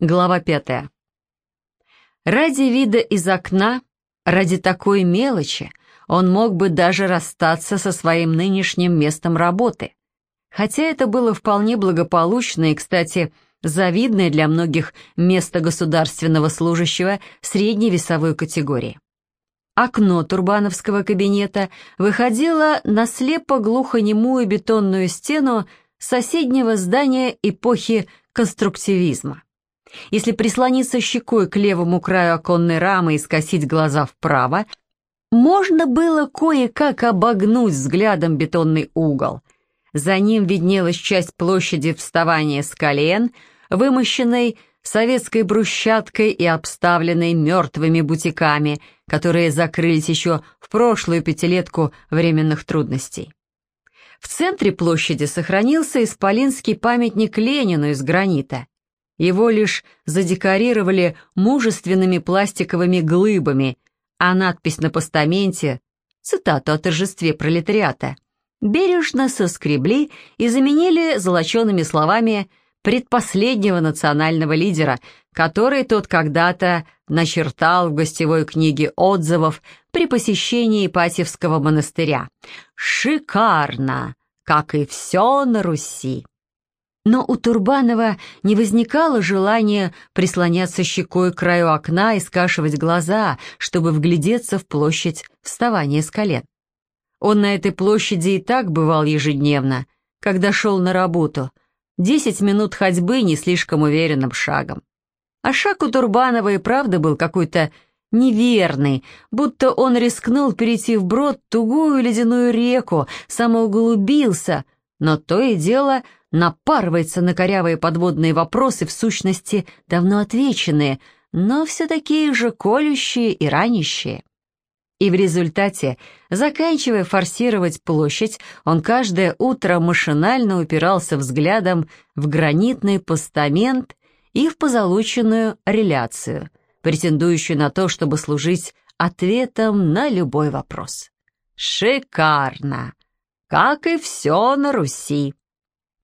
Глава пятая. Ради вида из окна, ради такой мелочи, он мог бы даже расстаться со своим нынешним местом работы. Хотя это было вполне благополучно и, кстати, завидное для многих место государственного служащего средней весовой категории. Окно Турбановского кабинета выходило на слепо-глухонемую бетонную стену соседнего здания эпохи конструктивизма. Если прислониться щекой к левому краю оконной рамы и скосить глаза вправо, можно было кое-как обогнуть взглядом бетонный угол. За ним виднелась часть площади вставания с колен, вымощенной советской брусчаткой и обставленной мертвыми бутиками, которые закрылись еще в прошлую пятилетку временных трудностей. В центре площади сохранился исполинский памятник Ленину из гранита. Его лишь задекорировали мужественными пластиковыми глыбами, а надпись на постаменте, цитату о торжестве пролетариата, бережно соскребли и заменили золочеными словами предпоследнего национального лидера, который тот когда-то начертал в гостевой книге отзывов при посещении Ипатьевского монастыря. «Шикарно, как и все на Руси». Но у Турбанова не возникало желания прислоняться щекой к краю окна и скашивать глаза, чтобы вглядеться в площадь вставания с колен. Он на этой площади и так бывал ежедневно, когда шел на работу. Десять минут ходьбы не слишком уверенным шагом. А шаг у Турбанова и правда был какой-то неверный, будто он рискнул перейти вброд тугую ледяную реку, самоуглубился, но то и дело напарывается на корявые подводные вопросы, в сущности, давно отвеченные, но все такие же колющие и ранящие. И в результате, заканчивая форсировать площадь, он каждое утро машинально упирался взглядом в гранитный постамент и в позолоченную реляцию, претендующую на то, чтобы служить ответом на любой вопрос. Шикарно! Как и все на Руси.